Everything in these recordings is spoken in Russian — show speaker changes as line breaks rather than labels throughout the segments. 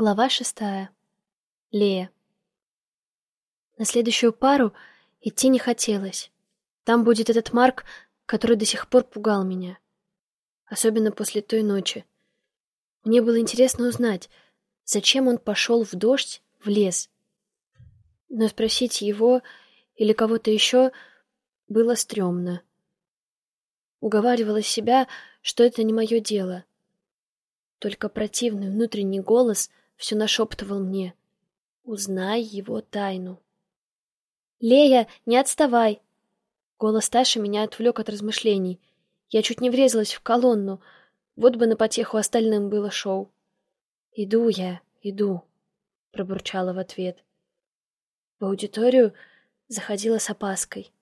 Глава шестая. Лея. На следующую пару идти не хотелось. Там будет этот Марк, который до сих пор пугал меня. Особенно после той ночи. Мне было интересно узнать, зачем он пошел в дождь в лес. Но спросить его или кого-то еще было стрёмно. Уговаривала себя, что это не мое дело. Только противный внутренний голос — все нашептывал мне. Узнай его тайну. «Лея, не отставай!» Голос Таши меня отвлек от размышлений. Я чуть не врезалась в колонну. Вот бы на потеху остальным было шоу. «Иду я, иду», — пробурчала в ответ. В аудиторию заходила с опаской.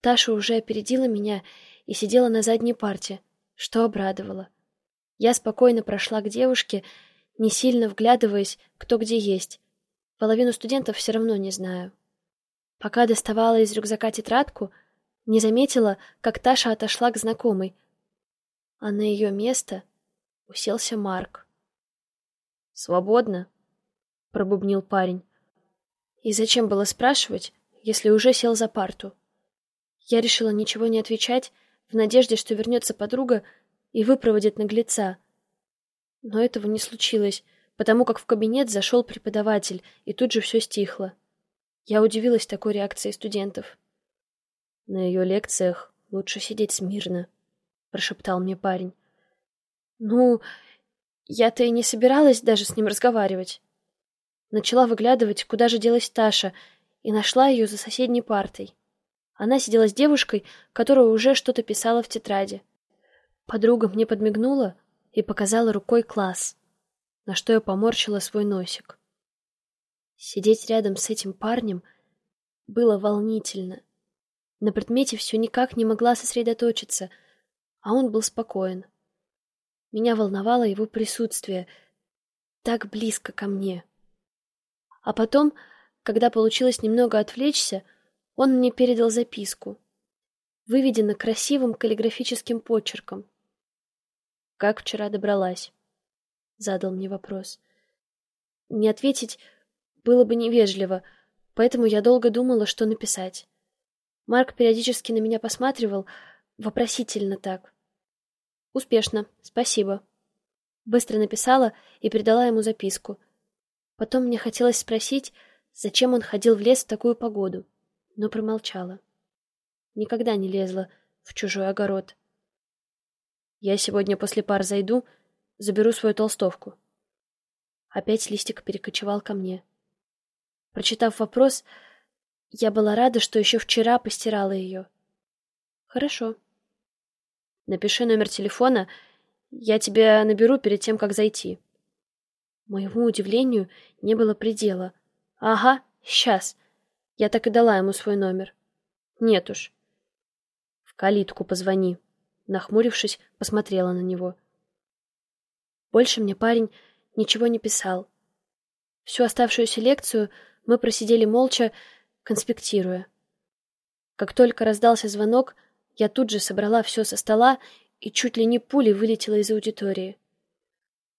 Таша уже опередила меня и сидела на задней парте, что обрадовало. Я спокойно прошла к девушке не сильно вглядываясь, кто где есть. Половину студентов все равно не знаю. Пока доставала из рюкзака тетрадку, не заметила, как Таша отошла к знакомой, а на ее место уселся Марк.
«Свободно?» — пробубнил парень.
И зачем было спрашивать, если уже сел за парту? Я решила ничего не отвечать, в надежде, что вернется подруга и выпроводит наглеца — но этого не случилось, потому как в кабинет зашел преподаватель, и тут же все стихло. Я удивилась такой реакции студентов.
«На ее лекциях лучше сидеть смирно», — прошептал мне парень.
«Ну, я-то и не собиралась даже с ним разговаривать». Начала выглядывать, куда же делась Таша, и нашла ее за соседней партой. Она сидела с девушкой, которая уже что-то писала в тетради. Подруга мне подмигнула, и показала рукой класс, на что я поморщила свой носик. Сидеть рядом с этим парнем было волнительно. На предмете все никак не могла сосредоточиться, а он был спокоен. Меня волновало его присутствие, так близко ко мне. А потом, когда получилось немного отвлечься, он мне передал записку, выведена красивым каллиграфическим почерком. Как вчера добралась? Задал мне вопрос. Не ответить было бы невежливо, поэтому я долго думала, что написать. Марк периодически на меня посматривал, вопросительно так. Успешно, спасибо. Быстро написала и передала ему записку. Потом мне хотелось спросить, зачем он ходил в лес в такую погоду, но промолчала. Никогда не лезла в чужой огород. Я сегодня после пар зайду, заберу свою толстовку. Опять листик перекочевал ко мне. Прочитав вопрос, я была рада, что еще вчера постирала ее. Хорошо. Напиши номер телефона, я тебя наберу перед тем, как зайти. Моему удивлению не было предела. Ага, сейчас. Я так и дала ему свой номер. Нет уж. В калитку позвони. Нахмурившись, посмотрела на него. Больше мне парень ничего не писал. Всю оставшуюся лекцию мы просидели молча, конспектируя. Как только раздался звонок, я тут же собрала все со стола и чуть ли не пулей вылетела из аудитории.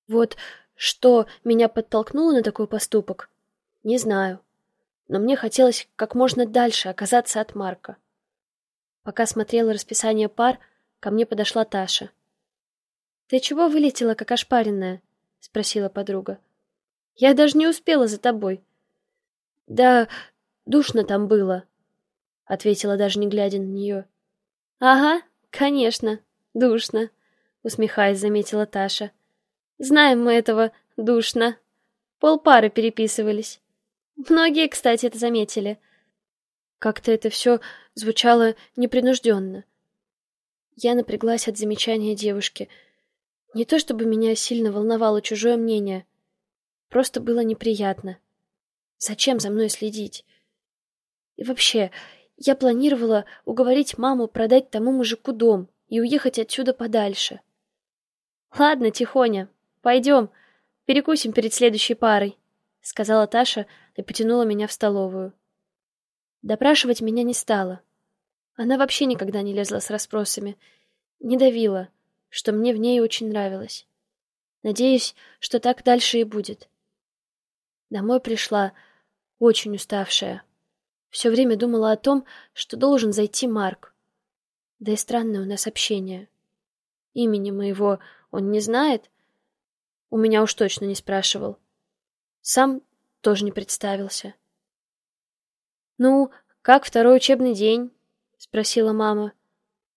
Вот что меня подтолкнуло на такой поступок, не знаю. Но мне хотелось как можно дальше оказаться от Марка. Пока смотрела расписание пар, Ко мне подошла Таша. «Ты чего вылетела, как ошпаренная?» — спросила подруга. «Я даже не успела за тобой». «Да душно там было», — ответила, даже не глядя на нее. «Ага, конечно, душно», — усмехаясь, заметила Таша. «Знаем мы этого душно. Полпары переписывались. Многие, кстати, это заметили». Как-то это все звучало непринужденно. Я напряглась от замечания девушки. Не то чтобы меня сильно волновало чужое мнение. Просто было неприятно. Зачем за мной следить? И вообще, я планировала уговорить маму продать тому мужику дом и уехать отсюда подальше. «Ладно, Тихоня, пойдем, перекусим перед следующей парой», — сказала Таша и потянула меня в столовую. Допрашивать меня не стала. Она вообще никогда не лезла с расспросами, не давила, что мне в ней очень нравилось. Надеюсь, что так дальше и будет. Домой пришла очень уставшая. Все время думала о том, что должен зайти Марк. Да и странное у нас общение. Имени моего он не знает. У меня уж точно не спрашивал. Сам тоже не представился. «Ну, как второй учебный день?» — спросила мама.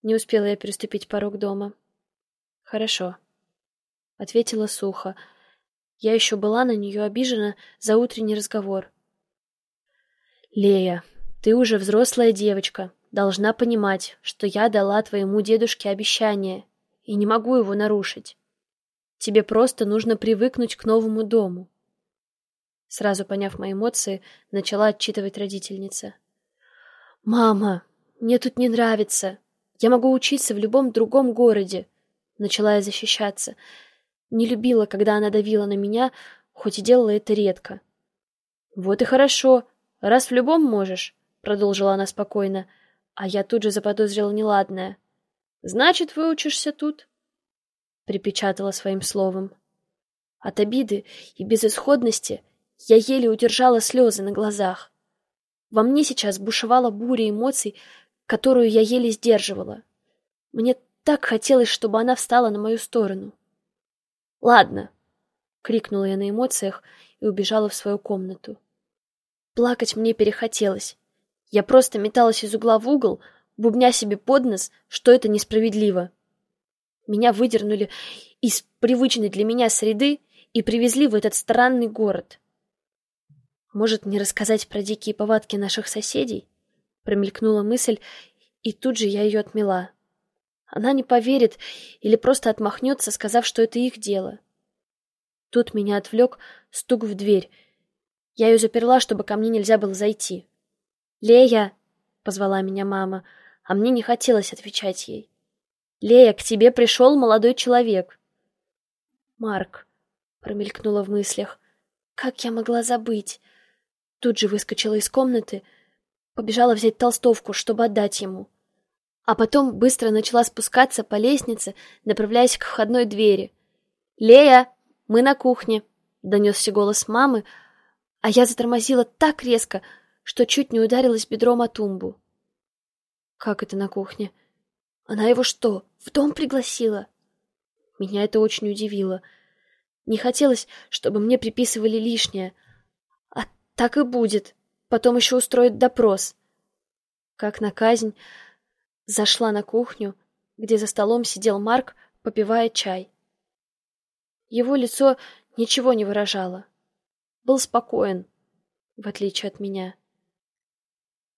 Не успела я переступить порог дома. «Хорошо», — ответила сухо. Я еще была на нее обижена за утренний разговор. «Лея, ты уже взрослая девочка, должна понимать, что я дала твоему дедушке обещание и не могу его нарушить. Тебе просто нужно привыкнуть к новому дому. Сразу поняв мои эмоции, начала отчитывать родительница. «Мама, мне тут не нравится. Я могу учиться в любом другом городе», — начала я защищаться. Не любила, когда она давила на меня, хоть и делала это редко. «Вот и хорошо. Раз в любом можешь», — продолжила она спокойно, а я тут же заподозрила неладное. «Значит, выучишься тут», — припечатала своим словом. От обиды и безысходности я еле удержала слезы на глазах. Во мне сейчас бушевала буря эмоций, которую я еле сдерживала. Мне так хотелось, чтобы она встала на мою сторону. «Ладно!» — крикнула я на эмоциях и убежала в свою комнату. Плакать мне перехотелось. Я просто металась из угла в угол, бубня себе под нос, что это несправедливо. Меня выдернули из привычной для меня среды и привезли в этот странный город. Может, не рассказать про дикие повадки наших соседей? Промелькнула мысль, и тут же я ее отмела. Она не поверит или просто отмахнется, сказав, что это их дело. Тут меня отвлек стук в дверь. Я ее заперла, чтобы ко мне нельзя было зайти. «Лея!» — позвала меня мама, а мне не хотелось отвечать ей. «Лея, к тебе пришел молодой человек». «Марк», — промелькнула в мыслях, — «как я могла забыть?» Тут же выскочила из комнаты, побежала взять толстовку, чтобы отдать ему. А потом быстро начала спускаться по лестнице, направляясь к входной двери. «Лея, мы на кухне!» — донесся голос мамы, а я затормозила так резко, что чуть не ударилась бедром о тумбу. «Как это на кухне? Она его что, в дом пригласила?» Меня это очень удивило. Не хотелось, чтобы мне приписывали лишнее — так и будет. Потом еще устроит допрос. Как на казнь, зашла на кухню, где за столом сидел Марк, попивая чай. Его лицо ничего не выражало. Был спокоен, в отличие от меня.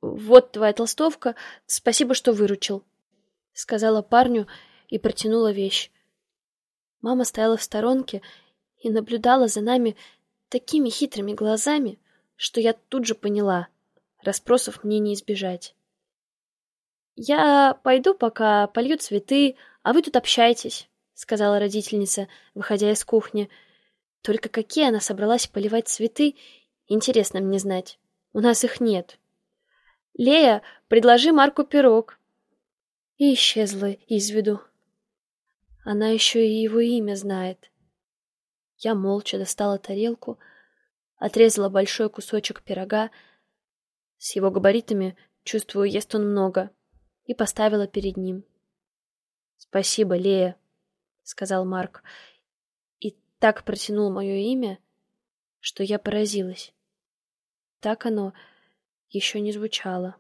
«Вот твоя толстовка, спасибо, что выручил», — сказала парню и протянула вещь. Мама стояла в сторонке и наблюдала за нами такими хитрыми глазами, что я тут же поняла. Расспросов мне не избежать. «Я пойду, пока полью цветы, а вы тут общайтесь», — сказала родительница, выходя из кухни. «Только какие она собралась поливать цветы, интересно мне знать. У нас их нет». «Лея, предложи Марку пирог». И исчезла из виду. Она еще и его имя знает. Я молча достала тарелку, — отрезала большой кусочек пирога. С его габаритами, чувствую, ест он много, и поставила перед ним. «Спасибо, Лея», — сказал Марк, и так протянул мое имя, что я поразилась. Так оно еще не звучало.